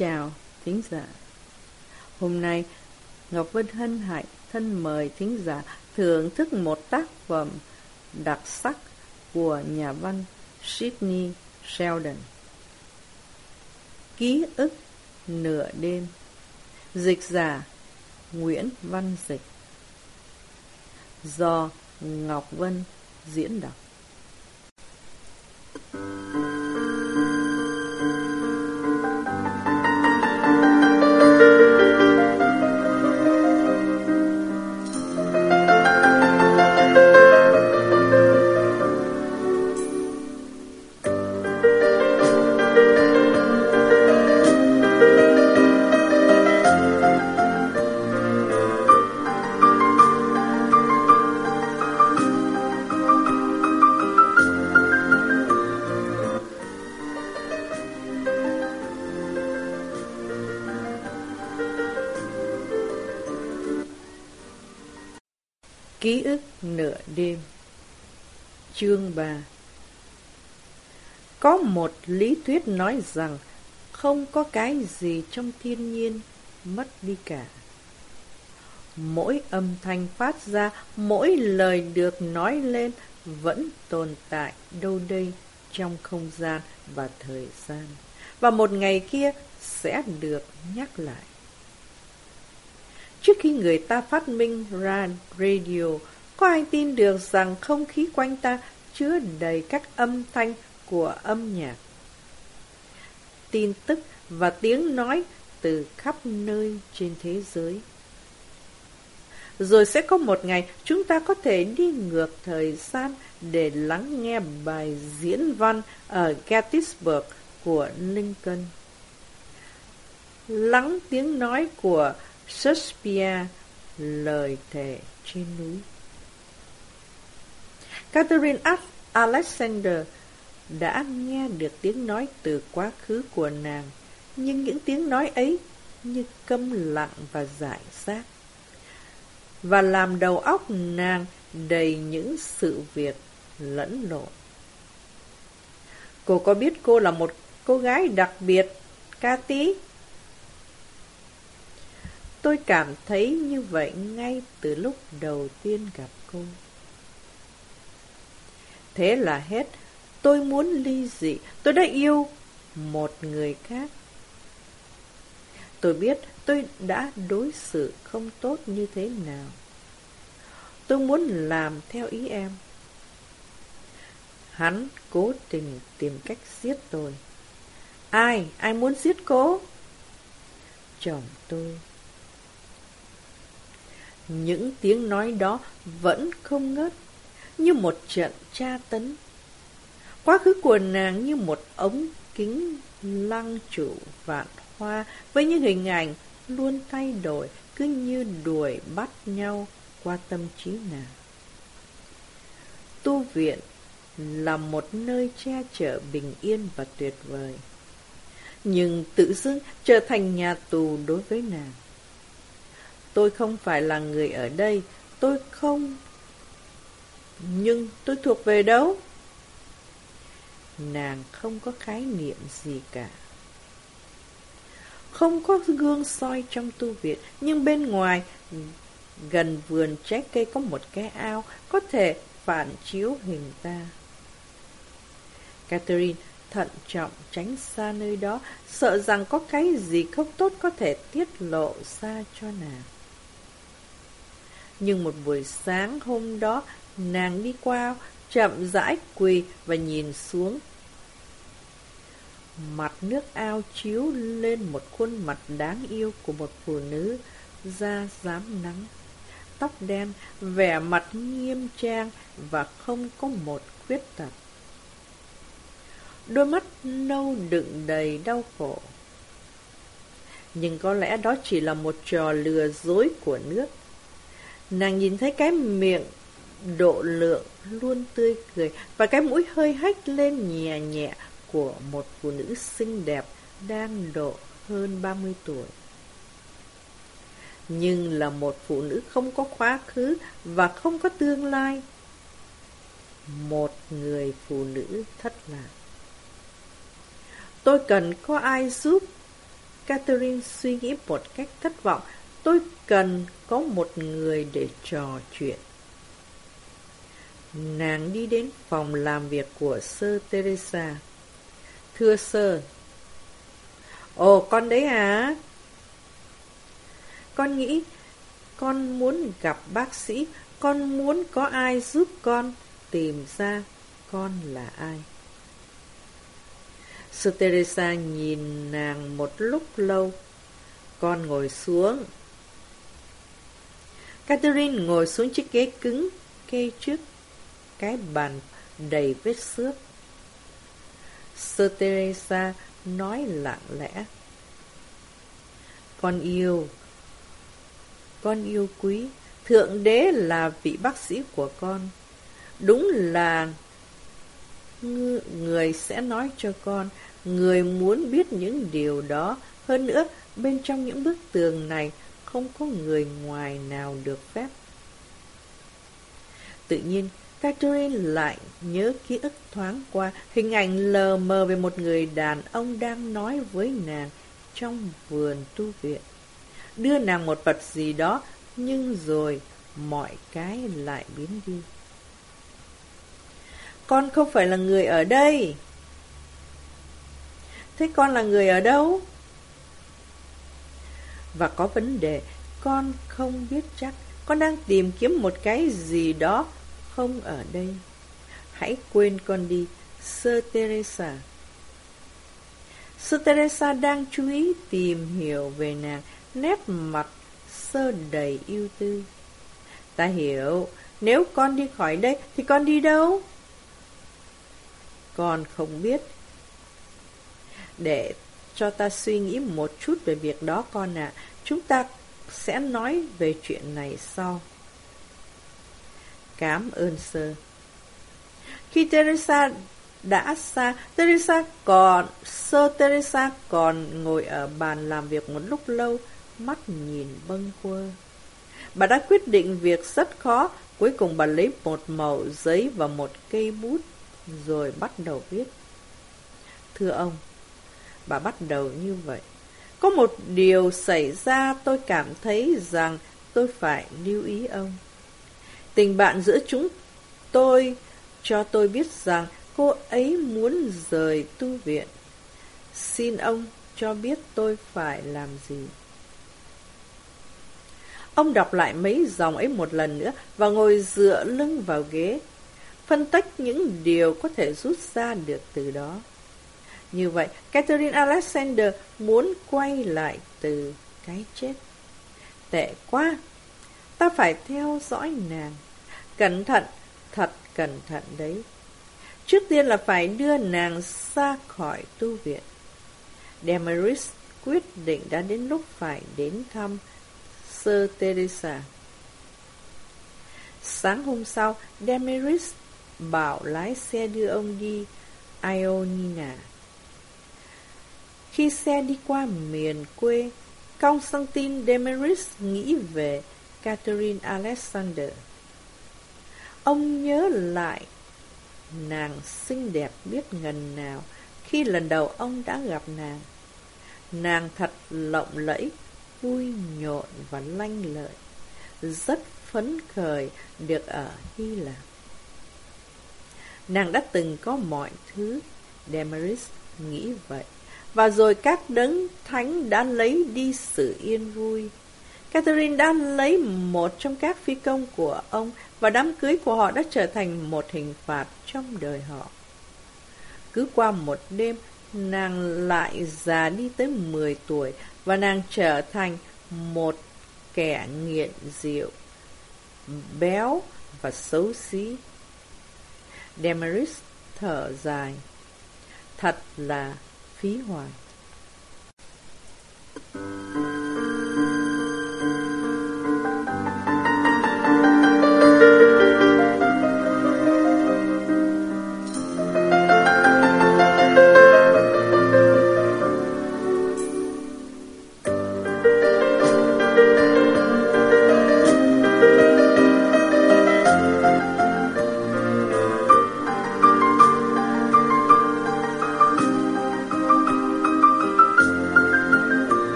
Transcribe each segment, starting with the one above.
Chào thính giả. Hôm nay, Ngọc Vân hân hạnh thân mời thính giả thưởng thức một tác phẩm đặc sắc của nhà văn Sydney Sheldon. Ký ức nửa đêm Dịch giả Nguyễn Văn Dịch Do Ngọc Vân diễn đọc Ký đêm Chương 3 Có một lý thuyết nói rằng không có cái gì trong thiên nhiên mất đi cả. Mỗi âm thanh phát ra, mỗi lời được nói lên vẫn tồn tại đâu đây trong không gian và thời gian. Và một ngày kia sẽ được nhắc lại. Trước khi người ta phát minh ra radio, có ai tin được rằng không khí quanh ta chứa đầy các âm thanh của âm nhạc. Tin tức và tiếng nói từ khắp nơi trên thế giới. Rồi sẽ có một ngày chúng ta có thể đi ngược thời gian để lắng nghe bài diễn văn ở Gettysburg của Lincoln. Lắng tiếng nói của Shakespeare, lời thề trên núi. Catherine Alexander đã nghe được tiếng nói từ quá khứ của nàng, nhưng những tiếng nói ấy như câm lặng và giải xác, Và làm đầu óc nàng đầy những sự việc lẫn lộn. Cô có biết cô là một cô gái đặc biệt, Cathy? Tôi cảm thấy như vậy ngay từ lúc đầu tiên gặp cô. Thế là hết, tôi muốn ly dị, tôi đã yêu một người khác. Tôi biết tôi đã đối xử không tốt như thế nào. Tôi muốn làm theo ý em. Hắn cố tình tìm cách giết tôi. Ai? Ai muốn giết cô? Chồng tôi. Những tiếng nói đó vẫn không ngớt, như một trận tra tấn. Quá khứ của nàng như một ống kính lăng trụ vạn hoa với những hình ảnh luôn thay đổi, cứ như đuổi bắt nhau qua tâm trí nàng. Tu viện là một nơi che chở bình yên và tuyệt vời, nhưng tự dưng trở thành nhà tù đối với nàng. Tôi không phải là người ở đây, tôi không... Nhưng tôi thuộc về đâu? Nàng không có khái niệm gì cả. Không có gương soi trong tu viện, nhưng bên ngoài, gần vườn trái cây có một cái ao, có thể phản chiếu hình ta. Catherine thận trọng tránh xa nơi đó, sợ rằng có cái gì không tốt có thể tiết lộ ra cho nàng. Nhưng một buổi sáng hôm đó, nàng đi qua, chậm rãi quỳ và nhìn xuống. Mặt nước ao chiếu lên một khuôn mặt đáng yêu của một phụ nữ, da dám nắng. Tóc đen, vẻ mặt nghiêm trang và không có một khuyết tật. Đôi mắt nâu đựng đầy đau khổ. Nhưng có lẽ đó chỉ là một trò lừa dối của nước. Nàng nhìn thấy cái miệng độ lượng luôn tươi cười và cái mũi hơi hách lên nhẹ nhẹ của một phụ nữ xinh đẹp đang độ hơn 30 tuổi. Nhưng là một phụ nữ không có quá khứ và không có tương lai. Một người phụ nữ thất lạc. Tôi cần có ai giúp. Catherine suy nghĩ một cách thất vọng. Tôi cần có một người để trò chuyện. Nàng đi đến phòng làm việc của sơ Teresa. Thưa sơ. Ồ, con đấy à? Con nghĩ con muốn gặp bác sĩ, con muốn có ai giúp con tìm ra con là ai. Sơ Teresa nhìn nàng một lúc lâu. Con ngồi xuống. Catherine ngồi xuống chiếc ghế cứng kê trước cái bàn đầy vết xước. Sơ Teresa nói lặng lẽ. Con yêu, con yêu quý, Thượng Đế là vị bác sĩ của con. Đúng là người sẽ nói cho con, người muốn biết những điều đó. Hơn nữa, bên trong những bức tường này không có người ngoài nào được phép. Tự nhiên, Catherine lại nhớ ký ức thoáng qua hình ảnh lờ mờ về một người đàn ông đang nói với nàng trong vườn tu viện. Đưa nàng một vật gì đó, nhưng rồi mọi cái lại biến đi. Con không phải là người ở đây. Thế con là người ở đâu? Và có vấn đề, con không biết chắc. Con đang tìm kiếm một cái gì đó không ở đây. Hãy quên con đi, Sơ Teresa. Sơ Teresa đang chú ý tìm hiểu về nàng, nét mặt sơ đầy yêu tư. Ta hiểu, nếu con đi khỏi đây thì con đi đâu? Con không biết. Để cho ta suy nghĩ một chút về việc đó con ạ. Chúng ta sẽ nói về chuyện này sau. Cảm ơn sơ. Khi Teresa đã xa, Teresa còn, sơ Teresa còn ngồi ở bàn làm việc một lúc lâu, mắt nhìn bâng quơ. Bà đã quyết định việc rất khó, cuối cùng bà lấy một mẩu giấy và một cây bút, rồi bắt đầu viết. Thưa ông, bà bắt đầu như vậy. Có một điều xảy ra tôi cảm thấy rằng tôi phải lưu ý ông. Tình bạn giữa chúng tôi cho tôi biết rằng cô ấy muốn rời tu viện. Xin ông cho biết tôi phải làm gì. Ông đọc lại mấy dòng ấy một lần nữa và ngồi dựa lưng vào ghế, phân tích những điều có thể rút ra được từ đó. Như vậy, Catherine Alexander muốn quay lại từ cái chết. Tệ quá! Ta phải theo dõi nàng. Cẩn thận, thật cẩn thận đấy. Trước tiên là phải đưa nàng xa khỏi tu viện. Demaris quyết định đã đến lúc phải đến thăm Sơ Teresa. Sáng hôm sau, Demaris bảo lái xe đưa ông đi Ionina. Khi xe đi qua miền quê, Constantine Demaris nghĩ về Catherine Alexander. Ông nhớ lại nàng xinh đẹp biết ngần nào khi lần đầu ông đã gặp nàng. Nàng thật lộng lẫy, vui nhộn và lanh lợi, rất phấn khởi được ở Hy Lạp. Nàng đã từng có mọi thứ, Demaris nghĩ vậy. Và rồi các đấng thánh đã lấy đi sự yên vui. Catherine đã lấy một trong các phi công của ông và đám cưới của họ đã trở thành một hình phạt trong đời họ. Cứ qua một đêm, nàng lại già đi tới 10 tuổi và nàng trở thành một kẻ nghiện rượu, béo và xấu xí. Demaris thở dài. Thật là phí hoài.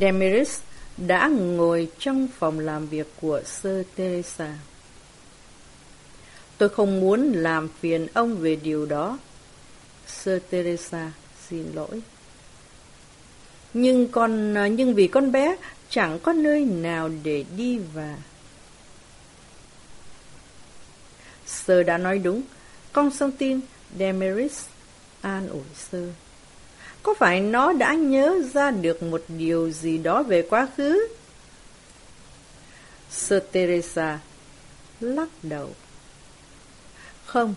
Demiris đã ngồi trong phòng làm việc của Sơ Teresa. Tôi không muốn làm phiền ông về điều đó. Sơ Teresa xin lỗi. Nhưng con, nhưng vì con bé, chẳng có nơi nào để đi và Sơ đã nói đúng. Constantine Demiris an ủi Sơ. Có phải nó đã nhớ ra được một điều gì đó về quá khứ? Sơ Teresa lắc đầu. Không,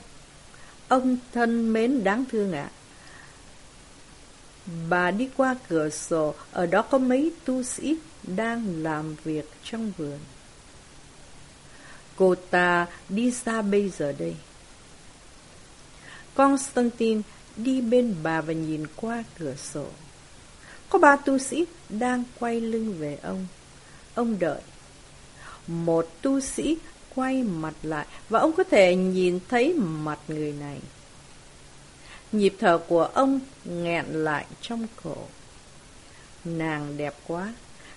ông thân mến đáng thương ạ. Bà đi qua cửa sổ, ở đó có mấy tu sĩ đang làm việc trong vườn. Cô ta đi xa bây giờ đây. Constantine đi bên bà và nhìn qua cửa sổ. Có ba tu sĩ đang quay lưng về ông. Ông đợi. Một tu sĩ quay mặt lại và ông có thể nhìn thấy mặt người này. Nhịp thở của ông nghẹn lại trong cổ. Nàng đẹp quá.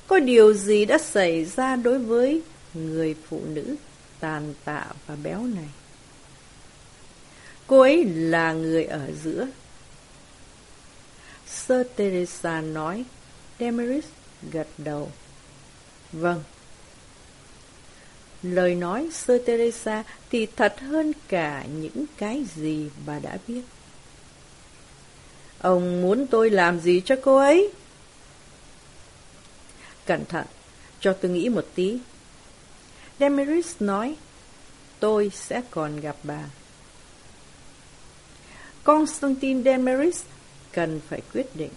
Có điều gì đã xảy ra đối với người phụ nữ tàn tạ và béo này? Cô ấy là người ở giữa. Sơ Teresa nói, Demeris gật đầu. Vâng. Lời nói Sơ Teresa thì thật hơn cả những cái gì bà đã biết. Ông muốn tôi làm gì cho cô ấy? Cẩn thận, cho tôi nghĩ một tí. Demeris nói, tôi sẽ còn gặp bà. Constantine Demeris cần phải quyết định.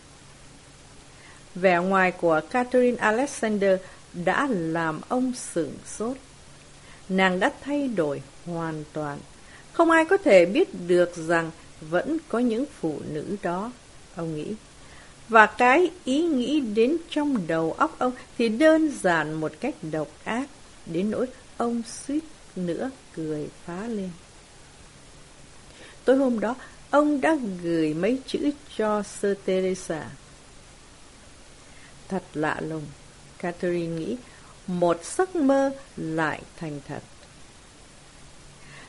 Vẻ ngoài của Catherine Alexander đã làm ông sửng sốt. Nàng đã thay đổi hoàn toàn. Không ai có thể biết được rằng vẫn có những phụ nữ đó, ông nghĩ. Và cái ý nghĩ đến trong đầu óc ông thì đơn giản một cách độc ác, đến nỗi ông suýt nữa cười phá lên. Tối hôm đó, ông đã gửi mấy chữ cho Sơ Teresa. Thật lạ lùng, Catherine nghĩ, một giấc mơ lại thành thật.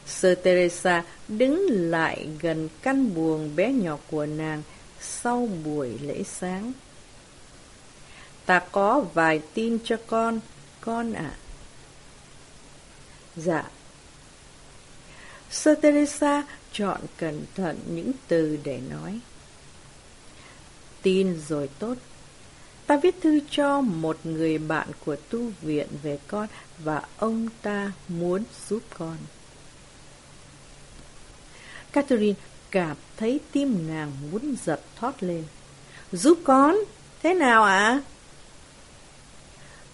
Sơ Teresa đứng lại gần căn buồng bé nhỏ của nàng sau buổi lễ sáng. Ta có vài tin cho con, con ạ. À. Dạ. Sơ Teresa chọn cẩn thận những từ để nói. Tin rồi tốt. Ta viết thư cho một người bạn của tu viện về con và ông ta muốn giúp con. Catherine cảm thấy tim nàng muốn giật thoát lên. Giúp con? Thế nào ạ? À?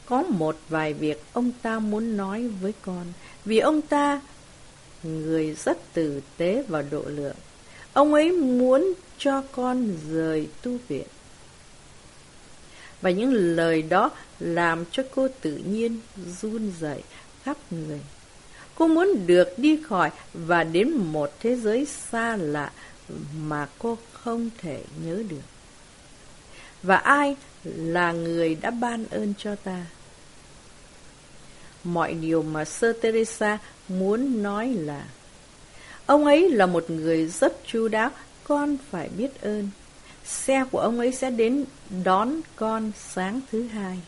Có một vài việc ông ta muốn nói với con, vì ông ta người rất tử tế và độ lượng. Ông ấy muốn cho con rời tu viện. Và những lời đó làm cho cô tự nhiên run rẩy khắp người. Cô muốn được đi khỏi và đến một thế giới xa lạ mà cô không thể nhớ được. Và ai là người đã ban ơn cho ta? Mọi điều mà Sơ Teresa muốn nói là Ông ấy là một người rất chu đáo, con phải biết ơn. Xe của ông ấy sẽ đến đón con sáng thứ hai.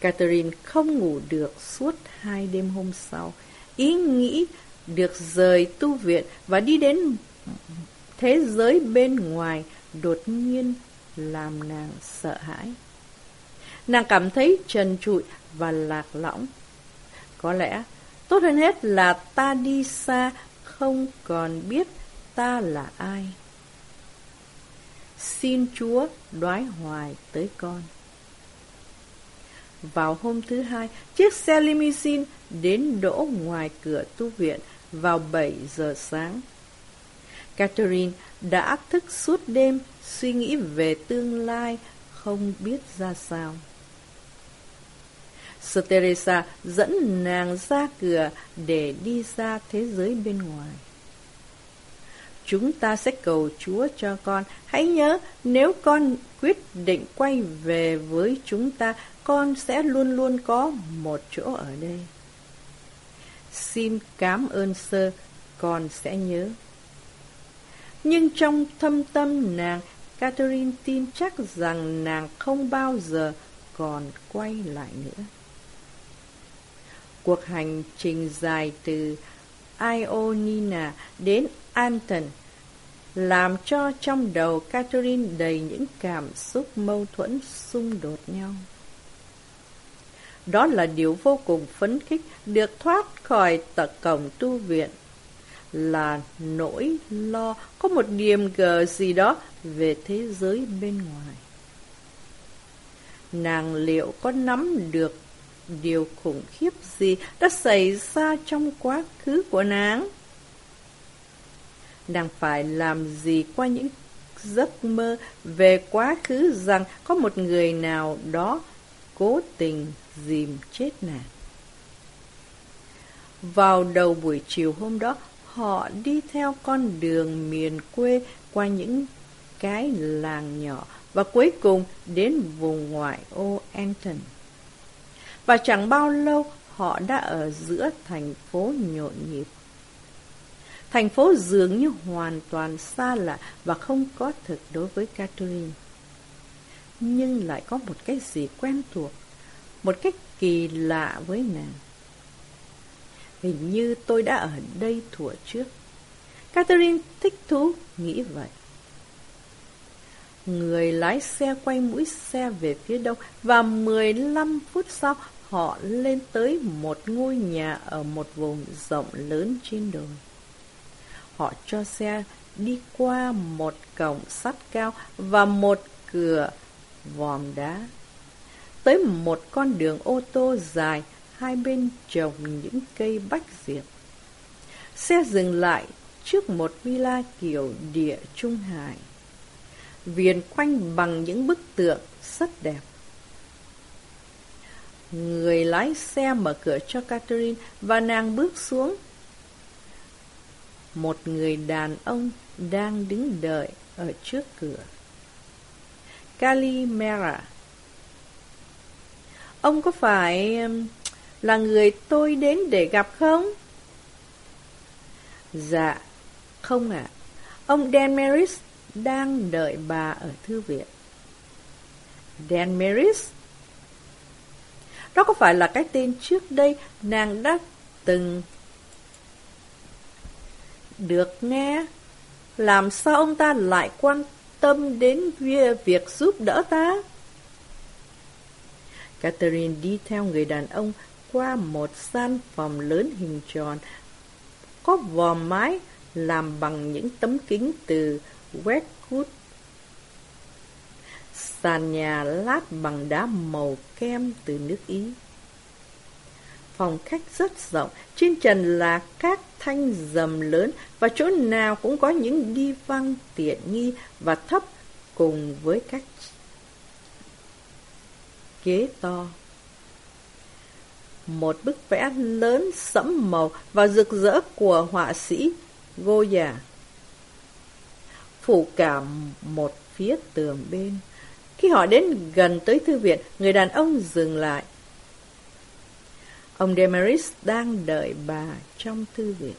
Catherine không ngủ được suốt hai đêm hôm sau. Ý nghĩ được rời tu viện và đi đến thế giới bên ngoài đột nhiên làm nàng sợ hãi. Nàng cảm thấy trần trụi và lạc lõng. Có lẽ tốt hơn hết là ta đi xa không còn biết ta là ai. Xin Chúa đoái hoài tới con. Vào hôm thứ hai, chiếc xe limousine đến đỗ ngoài cửa tu viện vào 7 giờ sáng. Catherine đã thức suốt đêm suy nghĩ về tương lai không biết ra sao. Sơ Teresa dẫn nàng ra cửa để đi ra thế giới bên ngoài. Chúng ta sẽ cầu Chúa cho con. Hãy nhớ, nếu con quyết định quay về với chúng ta, con sẽ luôn luôn có một chỗ ở đây. Xin cảm ơn sơ, con sẽ nhớ. Nhưng trong thâm tâm nàng, Catherine tin chắc rằng nàng không bao giờ còn quay lại nữa. Cuộc hành trình dài từ Ionina đến Anton, làm cho trong đầu Catherine đầy những cảm xúc mâu thuẫn xung đột nhau. Đó là điều vô cùng phấn khích được thoát khỏi tật cổng tu viện. Là nỗi lo có một điểm gờ gì đó về thế giới bên ngoài. Nàng liệu có nắm được điều khủng khiếp gì đã xảy ra trong quá khứ của nàng? Nàng phải làm gì qua những giấc mơ về quá khứ rằng có một người nào đó cố tình dìm chết nàng. Vào đầu buổi chiều hôm đó, họ đi theo con đường miền quê qua những cái làng nhỏ và cuối cùng đến vùng ngoại ô Anton. Và chẳng bao lâu họ đã ở giữa thành phố nhộn nhịp. Thành phố dường như hoàn toàn xa lạ và không có thực đối với Catherine. Nhưng lại có một cái gì quen thuộc, một cách kỳ lạ với nàng. Hình như tôi đã ở đây thuở trước. Catherine thích thú nghĩ vậy. Người lái xe quay mũi xe về phía đông và 15 phút sau họ lên tới một ngôi nhà ở một vùng rộng lớn trên đồi. Họ cho xe đi qua một cổng sắt cao và một cửa vòm đá. Tới một con đường ô tô dài, hai bên trồng những cây bách diệp. Xe dừng lại trước một villa kiểu địa Trung Hải. Viền quanh bằng những bức tượng rất đẹp. Người lái xe mở cửa cho Catherine và nàng bước xuống. Một người đàn ông đang đứng đợi ở trước cửa. Calimera Ông có phải um, là người tôi đến để gặp không? Dạ, không ạ. À. Ông Dan Maris đang đợi bà ở thư viện. Dan Maris? Đó có phải là cái tên trước đây nàng đã từng được nghe? Làm sao ông ta lại quan tâm đến việc giúp đỡ ta? Catherine đi theo người đàn ông qua một gian phòng lớn hình tròn, có vòm mái làm bằng những tấm kính từ Westwood. Sàn nhà lát bằng đá màu kem từ nước Ý. Phòng khách rất rộng, trên trần là các thanh dầm lớn và chỗ nào cũng có những đi văng tiện nghi và thấp cùng với các ghế to. Một bức vẽ lớn sẫm màu và rực rỡ của họa sĩ Goya phủ cả một phía tường bên. Khi họ đến gần tới thư viện, người đàn ông dừng lại. Ông Demaris đang đợi bà trong thư viện.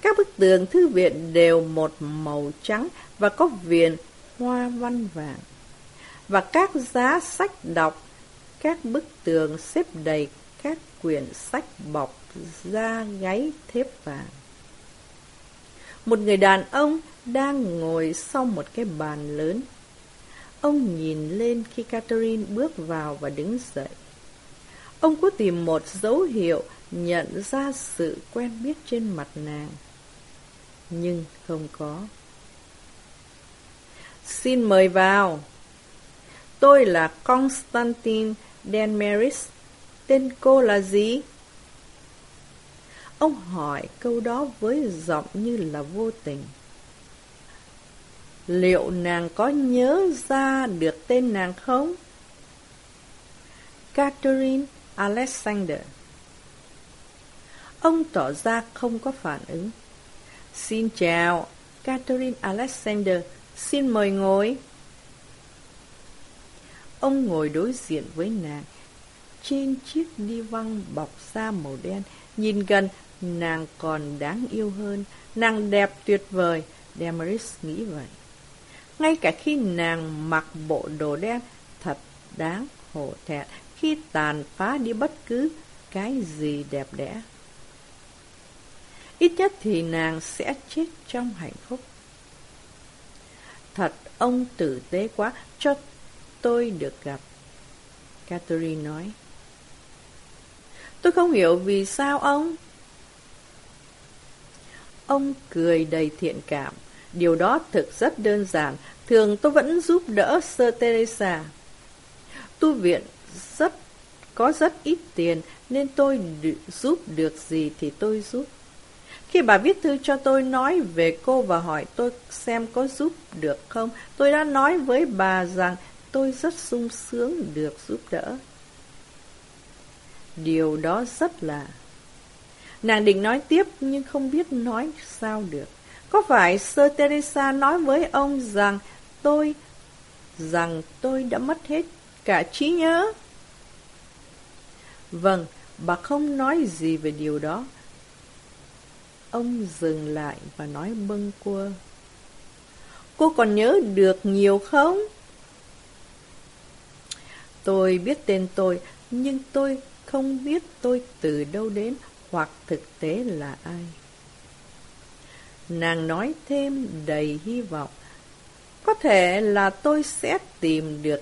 Các bức tường thư viện đều một màu trắng và có viền hoa văn vàng. Và các giá sách đọc, các bức tường xếp đầy các quyển sách bọc da gáy thép vàng. Một người đàn ông đang ngồi sau một cái bàn lớn. Ông nhìn lên khi Catherine bước vào và đứng dậy. Ông có tìm một dấu hiệu nhận ra sự quen biết trên mặt nàng. Nhưng không có. Xin mời vào. Tôi là Constantine Denmeris. Tên cô là gì? Ông hỏi câu đó với giọng như là vô tình. Liệu nàng có nhớ ra được tên nàng không? Catherine Alexander Ông tỏ ra không có phản ứng. Xin chào, Catherine Alexander, xin mời ngồi. Ông ngồi đối diện với nàng, trên chiếc đi văng bọc da màu đen, nhìn gần, nàng còn đáng yêu hơn, nàng đẹp tuyệt vời, Damaris nghĩ vậy. Ngay cả khi nàng mặc bộ đồ đen, thật đáng hổ thẹn khi tàn phá đi bất cứ cái gì đẹp đẽ. Ít nhất thì nàng sẽ chết trong hạnh phúc. Thật, ông tử tế quá, cho tôi được gặp. Catherine nói. Tôi không hiểu vì sao ông... Ông cười đầy thiện cảm. Điều đó thực rất đơn giản. Thường tôi vẫn giúp đỡ Sơ Teresa. Tu viện rất có rất ít tiền nên tôi giúp được gì thì tôi giúp. Khi bà viết thư cho tôi nói về cô và hỏi tôi xem có giúp được không, tôi đã nói với bà rằng tôi rất sung sướng được giúp đỡ. Điều đó rất là... Nàng định nói tiếp nhưng không biết nói sao được. Có phải Sơ Teresa nói với ông rằng tôi... rằng tôi đã mất hết cả trí nhớ? Vâng, bà không nói gì về điều đó. Ông dừng lại và nói bâng quơ. Cô còn nhớ được nhiều không? Tôi biết tên tôi, nhưng tôi không biết tôi từ đâu đến hoặc thực tế là ai. Nàng nói thêm đầy hy vọng. Có thể là tôi sẽ tìm được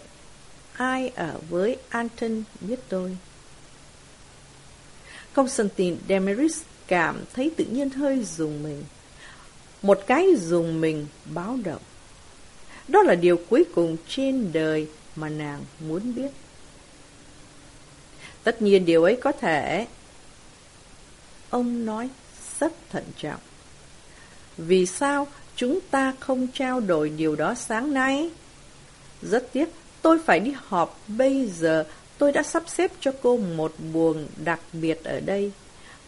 ai ở với Anton biết tôi. Constantine Demeris cảm thấy tự nhiên hơi dùng mình. Một cái dùng mình báo động. Đó là điều cuối cùng trên đời mà nàng muốn biết. Tất nhiên điều ấy có thể. Ông nói rất thận trọng. Vì sao chúng ta không trao đổi điều đó sáng nay? Rất tiếc, tôi phải đi họp bây giờ. Tôi đã sắp xếp cho cô một buồng đặc biệt ở đây.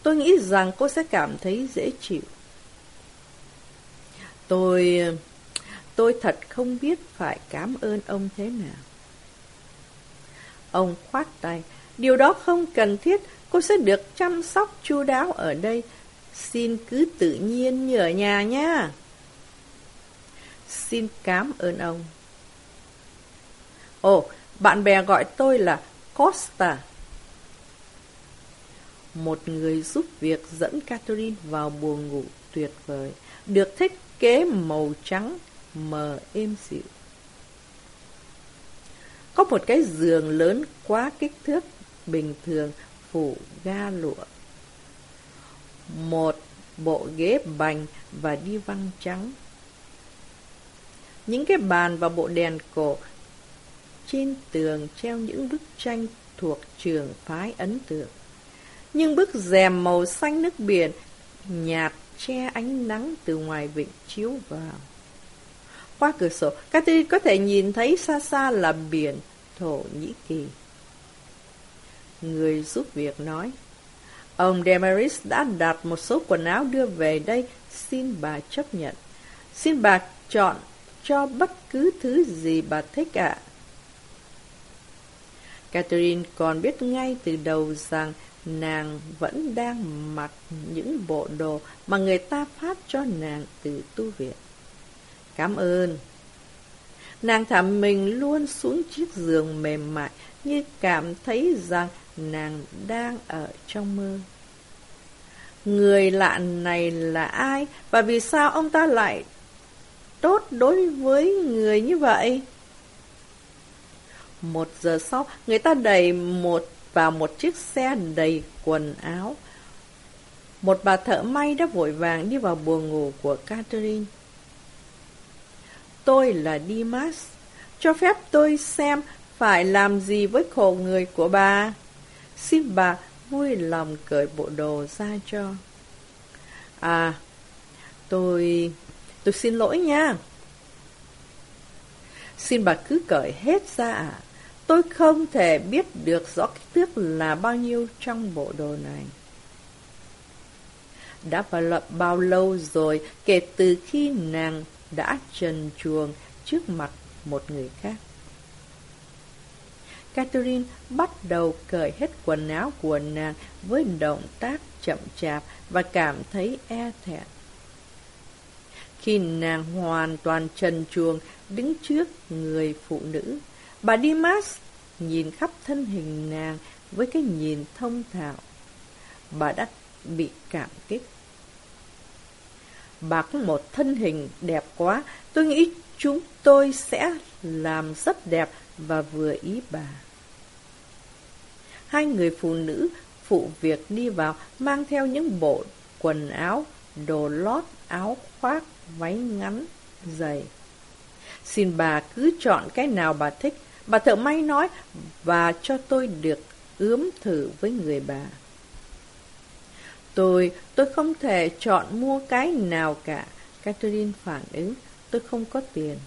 Tôi nghĩ rằng cô sẽ cảm thấy dễ chịu. Tôi... Tôi thật không biết phải cảm ơn ông thế nào. Ông khoát tay. Điều đó không cần thiết. Cô sẽ được chăm sóc chu đáo ở đây. Xin cứ tự nhiên như ở nhà nha. Xin cảm ơn ông. Ồ, bạn bè gọi tôi là Costa một người giúp việc dẫn Catherine vào buồng ngủ tuyệt vời, được thiết kế màu trắng mờ êm dịu. Có một cái giường lớn quá kích thước bình thường phủ ga lụa. Một bộ ghế bành và đi văng trắng. Những cái bàn và bộ đèn cổ trên tường treo những bức tranh thuộc trường phái ấn tượng nhưng bức rèm màu xanh nước biển nhạt che ánh nắng từ ngoài vịnh chiếu vào. Qua cửa sổ, Catherine có thể nhìn thấy xa xa là biển Thổ Nhĩ Kỳ. Người giúp việc nói, ông Demaris đã đặt một số quần áo đưa về đây, xin bà chấp nhận. Xin bà chọn cho bất cứ thứ gì bà thích ạ. Catherine còn biết ngay từ đầu rằng nàng vẫn đang mặc những bộ đồ mà người ta phát cho nàng từ tu viện. Cảm ơn. Nàng thả mình luôn xuống chiếc giường mềm mại như cảm thấy rằng nàng đang ở trong mơ. Người lạ này là ai và vì sao ông ta lại tốt đối với người như vậy? Một giờ sau, người ta đẩy một vào một chiếc xe đầy quần áo. Một bà thợ may đã vội vàng đi vào buồng ngủ của Catherine. Tôi là Dimas, cho phép tôi xem phải làm gì với khổ người của bà. Xin bà vui lòng cởi bộ đồ ra cho. À, tôi... tôi xin lỗi nha. Xin bà cứ cởi hết ra. À. Tôi không thể biết được rõ kích thước là bao nhiêu trong bộ đồ này. đã bao lâu rồi kể từ khi nàng đã trần chuồng trước mặt một người khác. Catherine bắt đầu cởi hết quần áo của nàng với động tác chậm chạp và cảm thấy e thẹn. Khi nàng hoàn toàn trần chuồng đứng trước người phụ nữ, bà Dimas nhìn khắp thân hình nàng với cái nhìn thông thạo. Bà đã bị cảm kích. Bà có một thân hình đẹp quá, tôi nghĩ chúng tôi sẽ làm rất đẹp và vừa ý bà. Hai người phụ nữ phụ việc đi vào mang theo những bộ quần áo, đồ lót, áo khoác, váy ngắn, giày. Xin bà cứ chọn cái nào bà thích. Bà thợ may nói và cho tôi được ướm thử với người bà. Tôi, tôi không thể chọn mua cái nào cả. Catherine phản ứng, tôi không có tiền.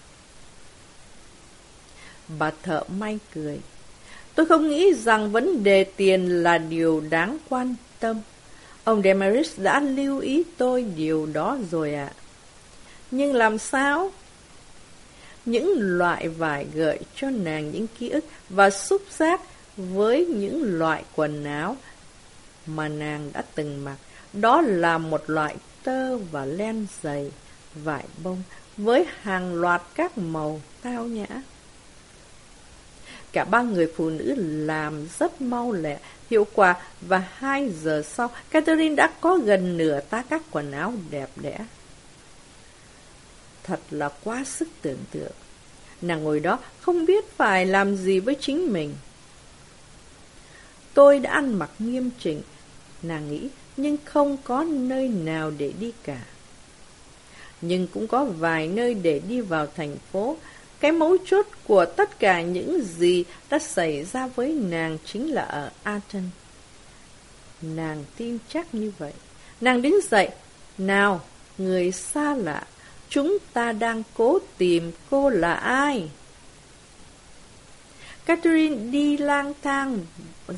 Bà thợ may cười. Tôi không nghĩ rằng vấn đề tiền là điều đáng quan tâm. Ông Demaris đã lưu ý tôi điều đó rồi ạ. À. Nhưng làm sao? Những loại vải gợi cho nàng những ký ức và xúc giác với những loại quần áo mà nàng đã từng mặc. Đó là một loại tơ và len dày, vải bông với hàng loạt các màu tao nhã. Cả ba người phụ nữ làm rất mau lẹ, hiệu quả và hai giờ sau, Catherine đã có gần nửa tá các quần áo đẹp đẽ. Thật là quá sức tưởng tượng. Nàng ngồi đó không biết phải làm gì với chính mình. Tôi đã ăn mặc nghiêm chỉnh, nàng nghĩ, nhưng không có nơi nào để đi cả. Nhưng cũng có vài nơi để đi vào thành phố, cái mấu chốt của tất cả những gì đã xảy ra với nàng chính là ở Aten. Nàng tin chắc như vậy. Nàng đứng dậy. Nào, người xa lạ, chúng ta đang cố tìm cô là ai? Catherine đi lang thang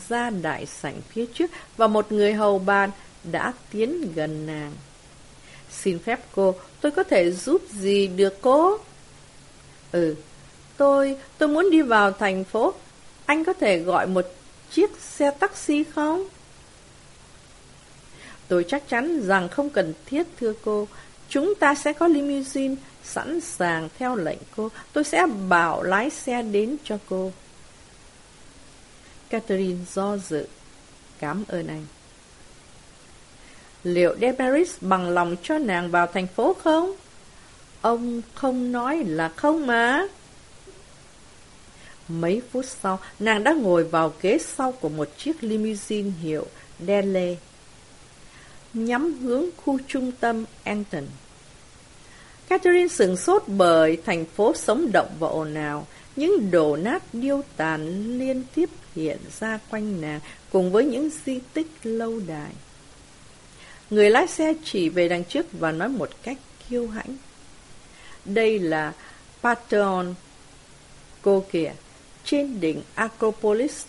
ra đại sảnh phía trước và một người hầu bàn đã tiến gần nàng. Xin phép cô, tôi có thể giúp gì được cô? Ừ, tôi, tôi muốn đi vào thành phố. Anh có thể gọi một chiếc xe taxi không? Tôi chắc chắn rằng không cần thiết thưa cô. Chúng ta sẽ có limousine sẵn sàng theo lệnh cô. Tôi sẽ bảo lái xe đến cho cô. Catherine do dự. Cảm ơn anh. Liệu Demeris bằng lòng cho nàng vào thành phố không? Ông không nói là không mà. Mấy phút sau, nàng đã ngồi vào ghế sau của một chiếc limousine hiệu Dele, nhắm hướng khu trung tâm Anton. Catherine sửng sốt bởi thành phố sống động và ồn ào. Những đổ nát điêu tàn liên tiếp hiện ra quanh nàng cùng với những di tích lâu đài. Người lái xe chỉ về đằng trước và nói một cách kiêu hãnh. Đây là Patron cô kìa, trên đỉnh Acropolis.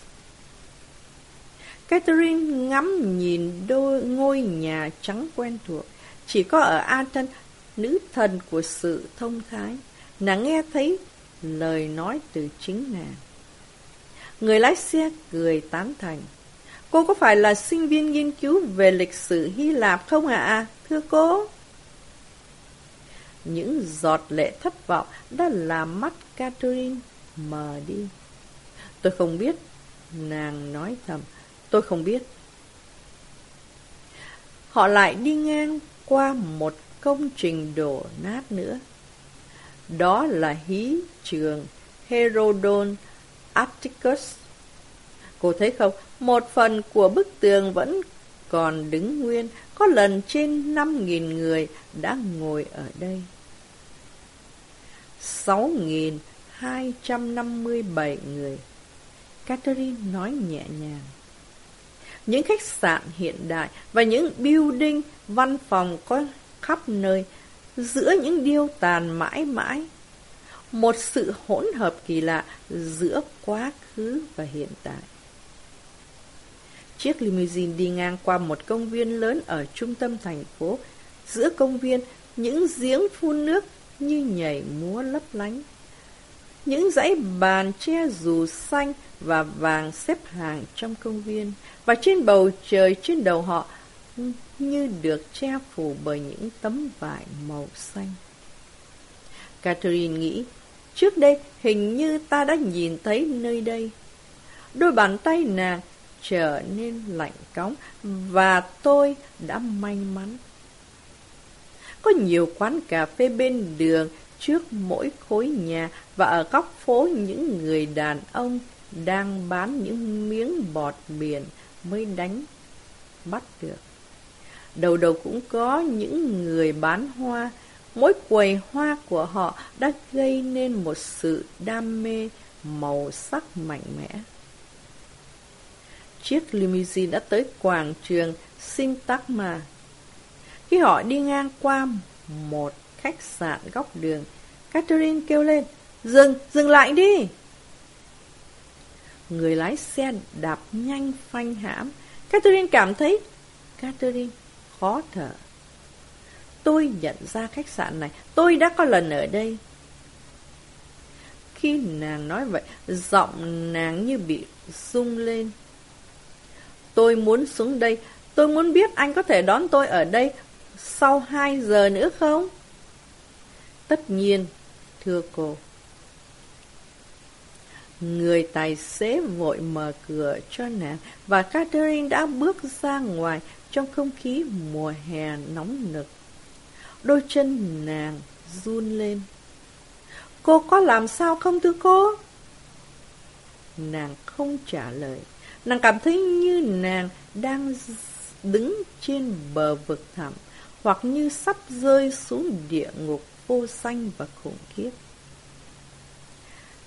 Catherine ngắm nhìn đôi ngôi nhà trắng quen thuộc. Chỉ có ở Athens, nữ thần của sự thông thái, nàng nghe thấy lời nói từ chính nàng. Người lái xe cười tán thành. Cô có phải là sinh viên nghiên cứu về lịch sử Hy Lạp không ạ? À? Thưa cô. Những giọt lệ thất vọng đã làm mắt Catherine mờ đi. Tôi không biết. Nàng nói thầm. Tôi không biết. Họ lại đi ngang qua một công trình đổ nát nữa. Đó là hí trường Herodon Atticus. Cô thấy không, một phần của bức tường vẫn còn đứng nguyên, có lần trên 5.000 người đã ngồi ở đây. 6.257 người. Catherine nói nhẹ nhàng. Những khách sạn hiện đại và những building, văn phòng có khắp nơi, giữa những điêu tàn mãi mãi. Một sự hỗn hợp kỳ lạ giữa quá khứ và hiện tại. Chiếc limousine đi ngang qua một công viên lớn ở trung tâm thành phố. Giữa công viên, những giếng phun nước như nhảy múa lấp lánh. Những dãy bàn che dù xanh và vàng xếp hàng trong công viên. Và trên bầu trời trên đầu họ như được che phủ bởi những tấm vải màu xanh. Catherine nghĩ, trước đây hình như ta đã nhìn thấy nơi đây. Đôi bàn tay nàng trở nên lạnh cóng và tôi đã may mắn. Có nhiều quán cà phê bên đường trước mỗi khối nhà và ở góc phố những người đàn ông đang bán những miếng bọt biển mới đánh bắt được. Đầu đầu cũng có những người bán hoa, mỗi quầy hoa của họ đã gây nên một sự đam mê màu sắc mạnh mẽ. Chiếc limousine đã tới quảng trường Sintagma khi họ đi ngang qua một khách sạn góc đường, Catherine kêu lên, dừng, dừng lại đi. Người lái xe đạp nhanh phanh hãm. Catherine cảm thấy Catherine khó thở. Tôi nhận ra khách sạn này, tôi đã có lần ở đây. Khi nàng nói vậy, giọng nàng như bị rung lên. Tôi muốn xuống đây, tôi muốn biết anh có thể đón tôi ở đây sau hai giờ nữa không? Tất nhiên, thưa cô. Người tài xế vội mở cửa cho nàng và Catherine đã bước ra ngoài trong không khí mùa hè nóng nực. Đôi chân nàng run lên. Cô có làm sao không thưa cô? Nàng không trả lời. Nàng cảm thấy như nàng đang đứng trên bờ vực thẳm hoặc như sắp rơi xuống địa ngục vô xanh và khủng khiếp.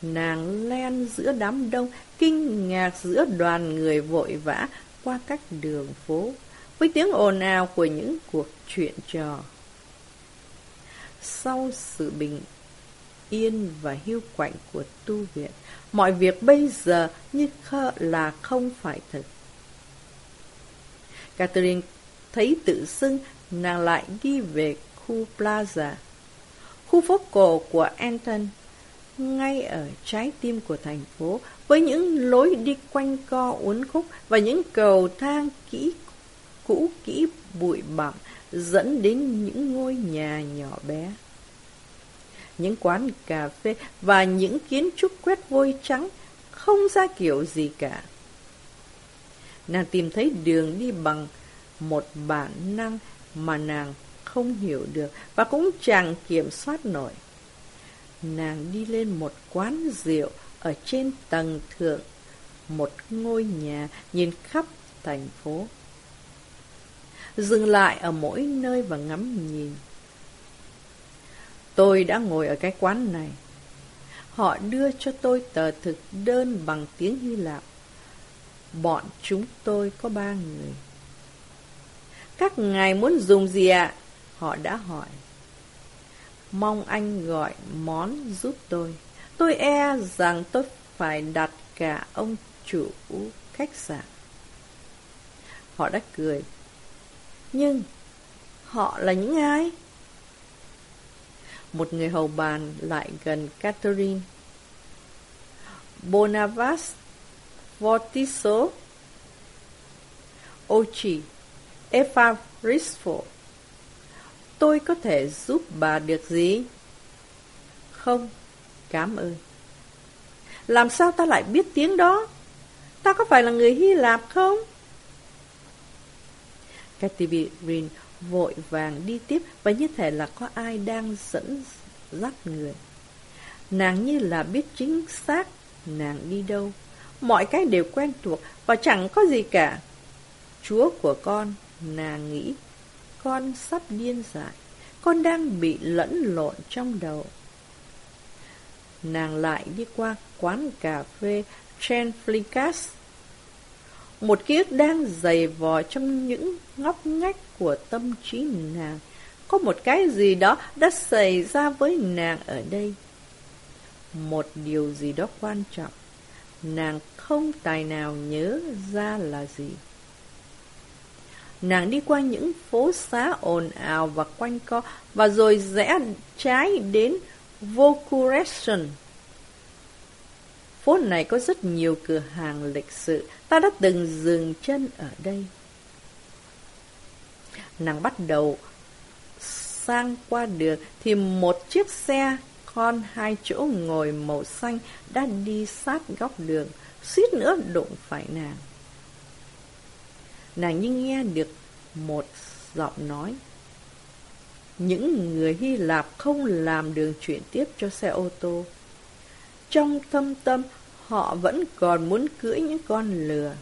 Nàng len giữa đám đông, kinh ngạc giữa đoàn người vội vã qua các đường phố, với tiếng ồn ào của những cuộc chuyện trò. Sau sự bình yên và hiu quạnh của tu viện, mọi việc bây giờ như khơ là không phải thật. Catherine thấy tự xưng nàng lại đi về khu Plaza, khu phố cổ của Anton, ngay ở trái tim của thành phố, với những lối đi quanh co uốn khúc và những cầu thang kỹ cũ kỹ bụi bặm dẫn đến những ngôi nhà nhỏ bé. Những quán cà phê và những kiến trúc quét vôi trắng không ra kiểu gì cả. Nàng tìm thấy đường đi bằng một bản năng mà nàng không hiểu được và cũng chẳng kiểm soát nổi. Nàng đi lên một quán rượu ở trên tầng thượng, một ngôi nhà nhìn khắp thành phố. Dừng lại ở mỗi nơi và ngắm nhìn. Tôi đã ngồi ở cái quán này. Họ đưa cho tôi tờ thực đơn bằng tiếng Hy Lạp. Bọn chúng tôi có ba người. Các ngài muốn dùng gì ạ? Họ đã hỏi. Mong anh gọi món giúp tôi. Tôi e rằng tôi phải đặt cả ông chủ khách sạn. Họ đã cười. Nhưng họ là những ai? Một người hầu bàn lại gần Catherine. Bonavas Vortiso Ochi Epharisto Tôi có thể giúp bà được gì? Không, cảm ơn. Làm sao ta lại biết tiếng đó? Ta có phải là người Hy Lạp không? Catherine vội vàng đi tiếp và như thể là có ai đang dẫn dắt người. Nàng như là biết chính xác nàng đi đâu. Mọi cái đều quen thuộc và chẳng có gì cả. Chúa của con, nàng nghĩ, con sắp điên dại. Con đang bị lẫn lộn trong đầu. Nàng lại đi qua quán cà phê Trenflicas. Một ký ức đang dày vò trong những ngóc ngách của tâm trí nàng. Có một cái gì đó đã xảy ra với nàng ở đây. Một điều gì đó quan trọng. Nàng không tài nào nhớ ra là gì nàng đi qua những phố xá ồn ào và quanh co, và rồi rẽ trái đến Vokurestion. Phố này có rất nhiều cửa hàng lịch sự, ta đã từng dừng chân ở đây. Nàng bắt đầu sang qua đường thì một chiếc xe con hai chỗ ngồi màu xanh đã đi sát góc đường, suýt nữa đụng phải nàng. Nàng như nghe được một giọng nói. Những người Hy Lạp không làm đường chuyển tiếp cho xe ô tô. Trong thâm tâm, họ vẫn còn muốn cưỡi những con lừa.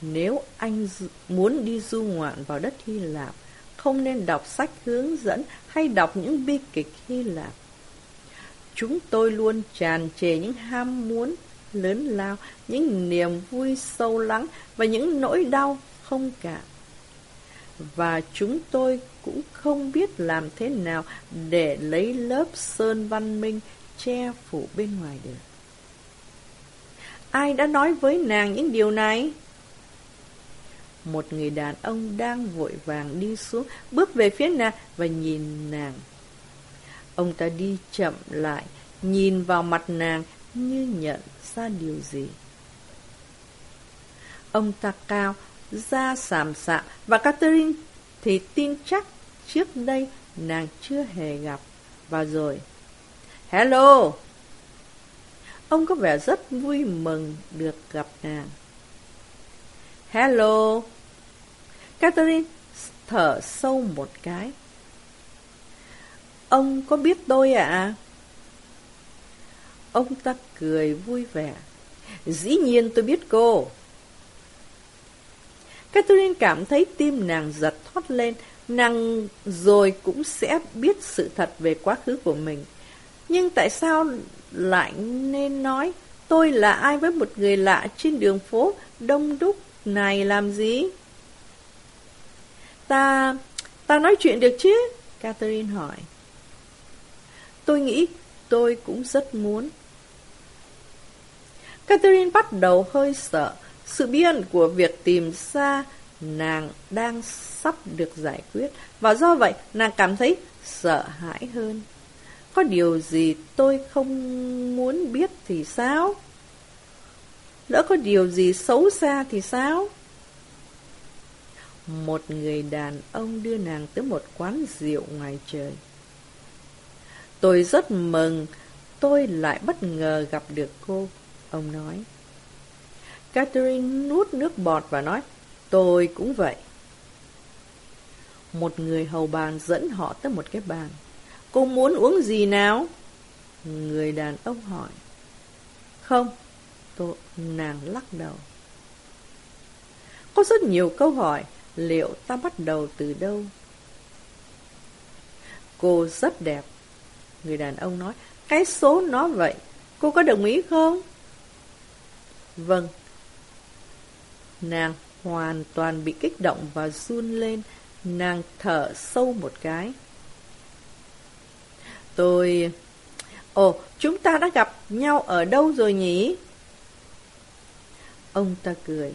Nếu anh muốn đi du ngoạn vào đất Hy Lạp, không nên đọc sách hướng dẫn hay đọc những bi kịch Hy Lạp. Chúng tôi luôn tràn trề những ham muốn lớn lao, những niềm vui sâu lắng và những nỗi đau không cạn. Và chúng tôi cũng không biết làm thế nào để lấy lớp sơn văn minh che phủ bên ngoài được. Ai đã nói với nàng những điều này? Một người đàn ông đang vội vàng đi xuống, bước về phía nàng và nhìn nàng. Ông ta đi chậm lại, nhìn vào mặt nàng như nhận ra điều gì. Ông ta cao, da sàm sạm và Catherine thì tin chắc trước đây nàng chưa hề gặp. Và rồi, Hello! Ông có vẻ rất vui mừng được gặp nàng. Hello! Catherine thở sâu một cái. Ông có biết tôi ạ? À? Ông ta cười vui vẻ. Dĩ nhiên tôi biết cô. Catherine cảm thấy tim nàng giật thoát lên, nàng rồi cũng sẽ biết sự thật về quá khứ của mình. Nhưng tại sao lại nên nói tôi là ai với một người lạ trên đường phố đông đúc này làm gì? Ta... ta nói chuyện được chứ? Catherine hỏi. Tôi nghĩ tôi cũng rất muốn. Catherine bắt đầu hơi sợ. Sự bí ẩn của việc tìm ra nàng đang sắp được giải quyết và do vậy nàng cảm thấy sợ hãi hơn. Có điều gì tôi không muốn biết thì sao? Lỡ có điều gì xấu xa thì sao? Một người đàn ông đưa nàng tới một quán rượu ngoài trời. Tôi rất mừng, tôi lại bất ngờ gặp được cô, ông nói. Catherine nuốt nước bọt và nói, tôi cũng vậy. Một người hầu bàn dẫn họ tới một cái bàn. Cô muốn uống gì nào? Người đàn ông hỏi. Không, tôi, nàng lắc đầu. Có rất nhiều câu hỏi, liệu ta bắt đầu từ đâu? Cô rất đẹp. Người đàn ông nói, cái số nó vậy, cô có đồng ý không? Vâng. Nàng hoàn toàn bị kích động và run lên, nàng thở sâu một cái. Tôi... Ồ, chúng ta đã gặp nhau ở đâu rồi nhỉ? Ông ta cười.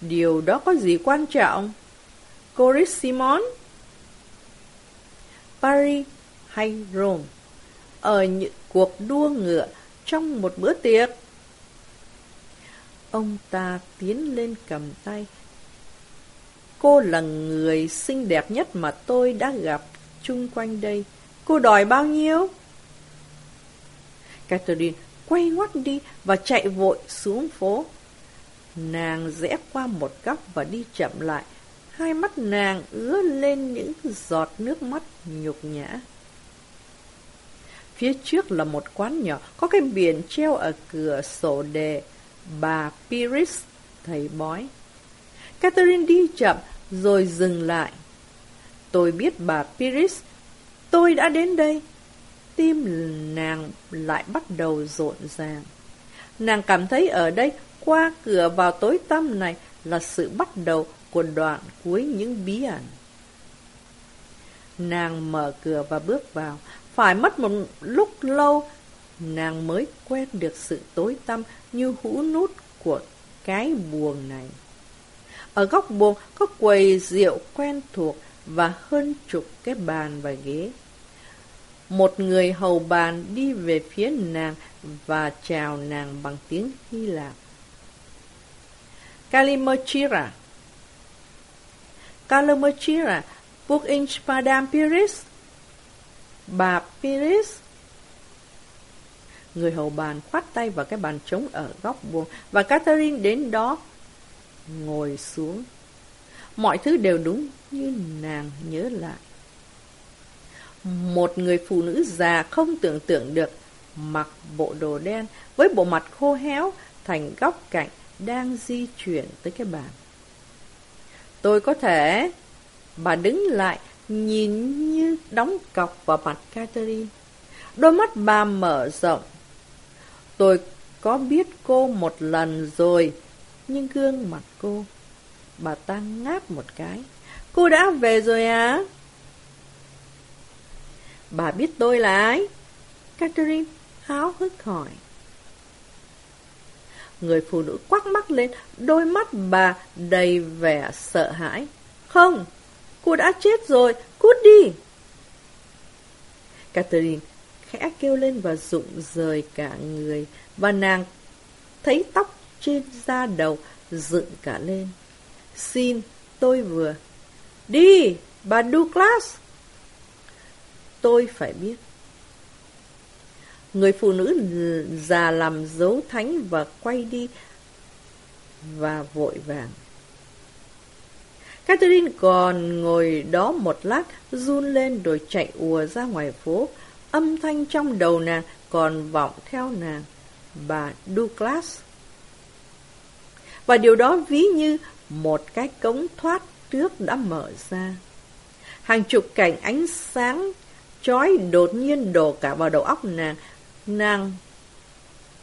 Điều đó có gì quan trọng? Coris Simon? Paris hay Rome? Ở những cuộc đua ngựa trong một bữa tiệc? Ông ta tiến lên cầm tay. Cô là người xinh đẹp nhất mà tôi đã gặp chung quanh đây. Cô đòi bao nhiêu? Catherine quay ngoắt đi và chạy vội xuống phố. Nàng rẽ qua một góc và đi chậm lại. Hai mắt nàng ứa lên những giọt nước mắt nhục nhã. Phía trước là một quán nhỏ, có cái biển treo ở cửa sổ đề, bà Piris, thầy bói. Catherine đi chậm, rồi dừng lại. Tôi biết bà Piris Tôi đã đến đây. Tim nàng lại bắt đầu rộn ràng. Nàng cảm thấy ở đây, qua cửa vào tối tăm này, là sự bắt đầu của đoạn cuối những bí ẩn. Nàng mở cửa và bước vào. Phải mất một lúc lâu, nàng mới quen được sự tối tăm như hũ nút của cái buồng này. Ở góc buồng có quầy rượu quen thuộc và hơn chục cái bàn và ghế. Một người hầu bàn đi về phía nàng và chào nàng bằng tiếng Hy Lạp. Kalimachira, Kalimachira, Book in Madame Piris Bà Piris Người hầu bàn khoát tay vào cái bàn trống ở góc buồng Và Catherine đến đó Ngồi xuống. Mọi thứ đều đúng như nàng nhớ lại. Một người phụ nữ già không tưởng tượng được, Mặc bộ đồ đen Với bộ mặt khô héo, Thành góc cạnh Đang di chuyển tới cái bàn. Tôi có thể, Bà đứng lại, Nhìn như đóng cọc vào mặt Catherine. Đôi mắt bà mở rộng Tôi có biết cô một lần rồi, nhưng gương mặt cô, bà ta ngáp một cái. Cô đã về rồi à? Bà biết tôi là ai? Catherine háo hức hỏi. Người phụ nữ quắc mắt lên, đôi mắt bà đầy vẻ sợ hãi. Không, cô đã chết rồi, cút đi. Catherine khẽ kêu lên và rụng rời cả người, và nàng thấy tóc trên da đầu dựng cả lên. Xin, tôi vừa. Đi, bà Douglas! Tôi phải biết. Người phụ nữ già làm dấu thánh và quay đi và vội vàng. Catherine còn ngồi đó một lát, run lên rồi chạy ùa ra ngoài phố, Âm thanh trong đầu nàng còn vọng theo nàng, bà Douglas. Và điều đó ví như một cái cống thoát trước đã mở ra. Hàng chục cảnh ánh sáng chói đột nhiên đổ cả vào đầu óc nàng. Nàng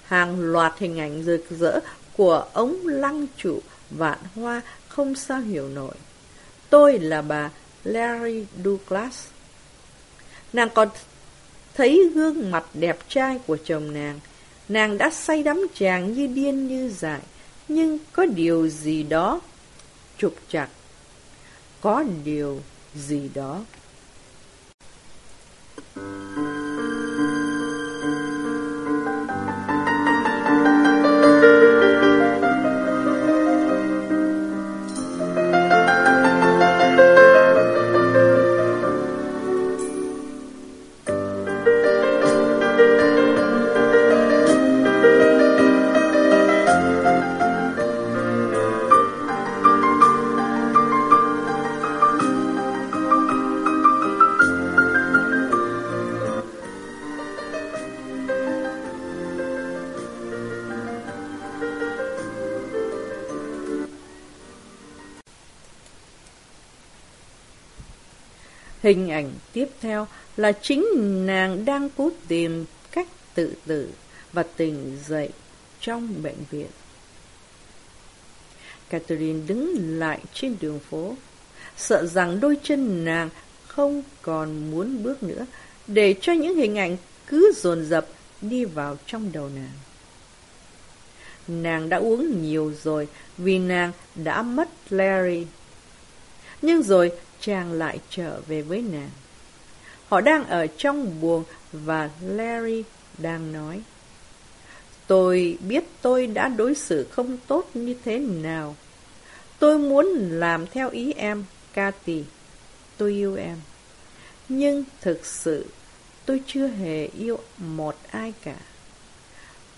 hàng loạt hình ảnh rực rỡ của ống lăng trụ vạn hoa không sao hiểu nổi. Tôi là bà Larry Douglas. Nàng còn thấy gương mặt đẹp trai của chồng nàng. Nàng đã say đắm chàng như điên như dại, nhưng có điều gì đó trục chặt. Có điều gì đó. Hình ảnh tiếp theo là chính nàng đang cố tìm cách tự tử và tỉnh dậy trong bệnh viện. Catherine đứng lại trên đường phố, sợ rằng đôi chân nàng không còn muốn bước nữa, để cho những hình ảnh cứ dồn dập đi vào trong đầu nàng. Nàng đã uống nhiều rồi vì nàng đã mất Larry. Nhưng rồi chàng lại trở về với nàng. Họ đang ở trong buồng và Larry đang nói. Tôi biết tôi đã đối xử không tốt như thế nào. Tôi muốn làm theo ý em, Cathy. Tôi yêu em. Nhưng thực sự tôi chưa hề yêu một ai cả.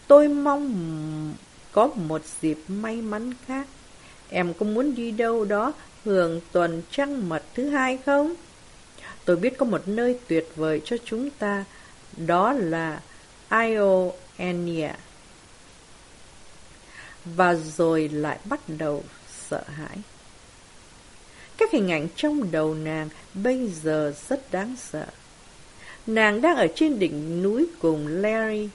Tôi mong có một dịp may mắn khác. Em có muốn đi đâu đó hưởng tuần trăng mật thứ hai không? Tôi biết có một nơi tuyệt vời cho chúng ta, đó là Ionia. Và rồi lại bắt đầu sợ hãi. Các hình ảnh trong đầu nàng bây giờ rất đáng sợ. Nàng đang ở trên đỉnh núi cùng Larry.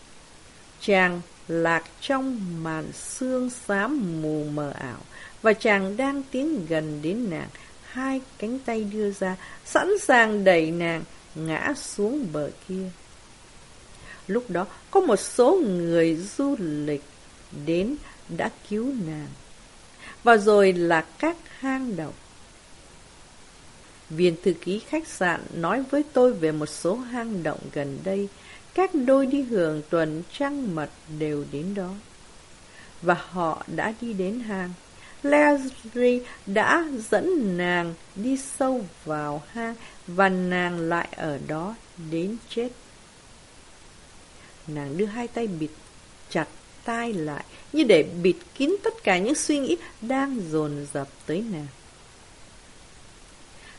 Chàng lạc trong màn sương xám mù mờ ảo và chàng đang tiến gần đến nàng, hai cánh tay đưa ra, sẵn sàng đẩy nàng ngã xuống bờ kia. Lúc đó, có một số người du lịch đến đã cứu nàng. và rồi là các hang động. Viên thư ký khách sạn nói với tôi về một số hang động gần đây, các đôi đi hưởng tuần trăng mật đều đến đó. Và họ đã đi đến hang. Larry đã dẫn nàng đi sâu vào hang và nàng lại ở đó đến chết. Nàng đưa hai tay bịt chặt tai lại như để bịt kín tất cả những suy nghĩ đang dồn dập tới nàng.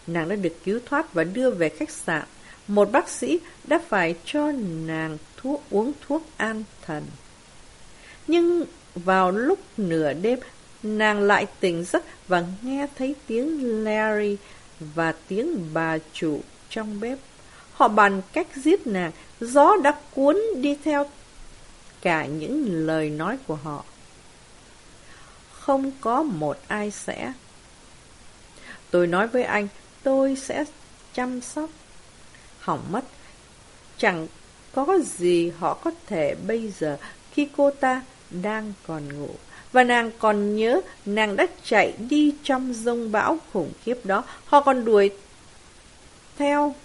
Nàng đã được cứu thoát và đưa về khách sạn. Một bác sĩ đã phải cho nàng thuốc uống thuốc an thần. Nhưng vào lúc nửa đêm, nàng lại tỉnh giấc và nghe thấy tiếng Larry và tiếng bà chủ trong bếp. Họ bàn cách giết nàng, gió đã cuốn đi theo cả những lời nói của họ. Không có một ai sẽ. Tôi nói với anh, tôi sẽ chăm sóc. Hỏng mất, chẳng có gì họ có thể bây giờ khi cô ta đang còn ngủ. Và nàng còn nhớ nàng đã chạy đi trong rông bão khủng khiếp đó. Họ còn đuổi theo.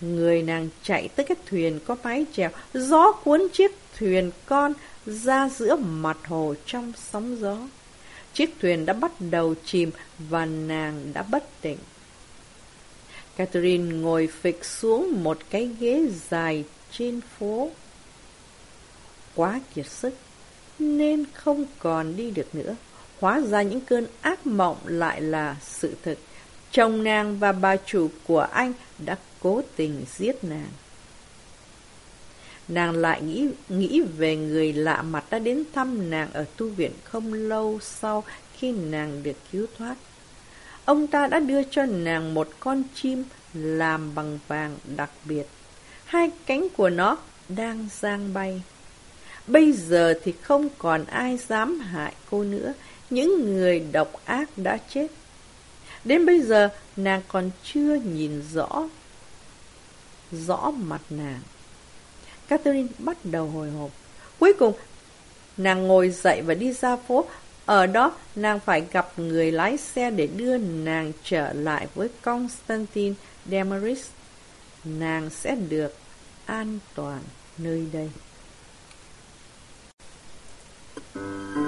Người nàng chạy tới cái thuyền có mái chèo, gió cuốn chiếc thuyền con ra giữa mặt hồ trong sóng gió. Chiếc thuyền đã bắt đầu chìm và nàng đã bất tỉnh. Catherine ngồi phịch xuống một cái ghế dài trên phố. Quá kiệt sức, nên không còn đi được nữa. Hóa ra những cơn ác mộng lại là sự thật. Chồng nàng và bà chủ của anh đã cố tình giết nàng. Nàng lại nghĩ nghĩ về người lạ mặt đã đến thăm nàng ở tu viện không lâu sau khi nàng được cứu thoát. Ông ta đã đưa cho nàng một con chim làm bằng vàng đặc biệt. Hai cánh của nó đang giang bay. Bây giờ thì không còn ai dám hại cô nữa. Những người độc ác đã chết. Đến bây giờ nàng còn chưa nhìn rõ rõ mặt nàng. Catherine bắt đầu hồi hộp. Cuối cùng, nàng ngồi dậy và đi ra phố. Ở đó, nàng phải gặp người lái xe để đưa nàng trở lại với Constantine Demaris. Nàng sẽ được an toàn nơi đây. Thank you.